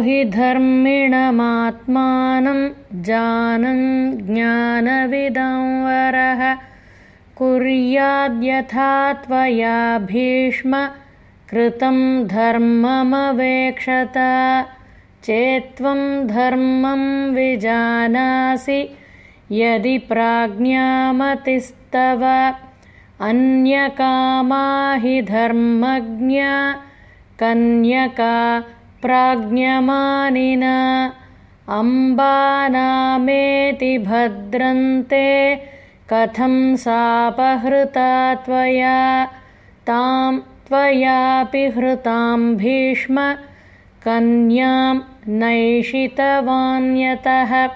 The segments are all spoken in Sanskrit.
हि धर्मिणमात्मानं जानन् ज्ञानविदंवरः कुर्याद्यथा त्वया भीष्म कृतं धर्ममवेक्षत। चेत्त्वं धर्मं विजानासि यदि प्राज्ञामतिस्तव। अन्यकामा हि धर्मज्ञा कन्यका प्राज्ञमानिन। अम्बानामेति भद्रन्ते कथं सापहृता त्वया? तां त्वयापि हृतां भीष्म कन्यां नैषितवान्यतः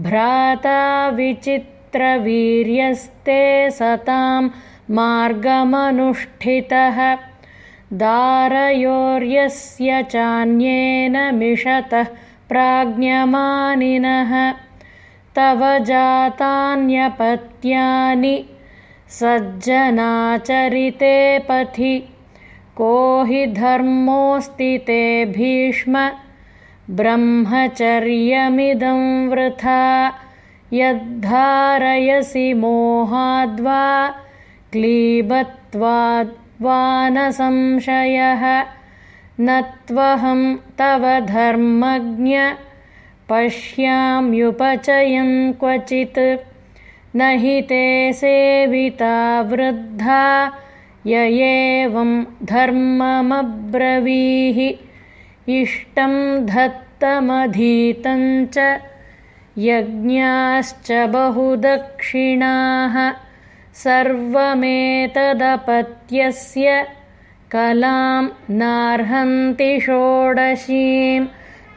भ्राता विचित्रवीर्यस्ते सतां मार्गमनुष्ठितः दारयोर्यस्य चान्येन मिषतः प्राज्ञमानिनः। तव जातान्यपत्यानि सज्जनाचरिते पथि। को हि धर्मोऽस्ति ते भीष्म। ब्रह्मचर्यमिदं वृथा। यद्धारयसि मोहाद्वा क्लीबत्वाद्वा न त्वहं तव धर्मज्ञ। पश्याम्युपचयन् क्वचित्। न हि ते सेविता वृद्धा। य एवं धर्ममब्रवीः। इष्टं धत्तमधीतञ्च यज्ञाश्च बहुदक्षिणाः सर्वमेतदपत्यस्य कलां नार्हन्ति षोडशीम्